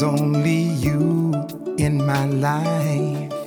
was only you in my life,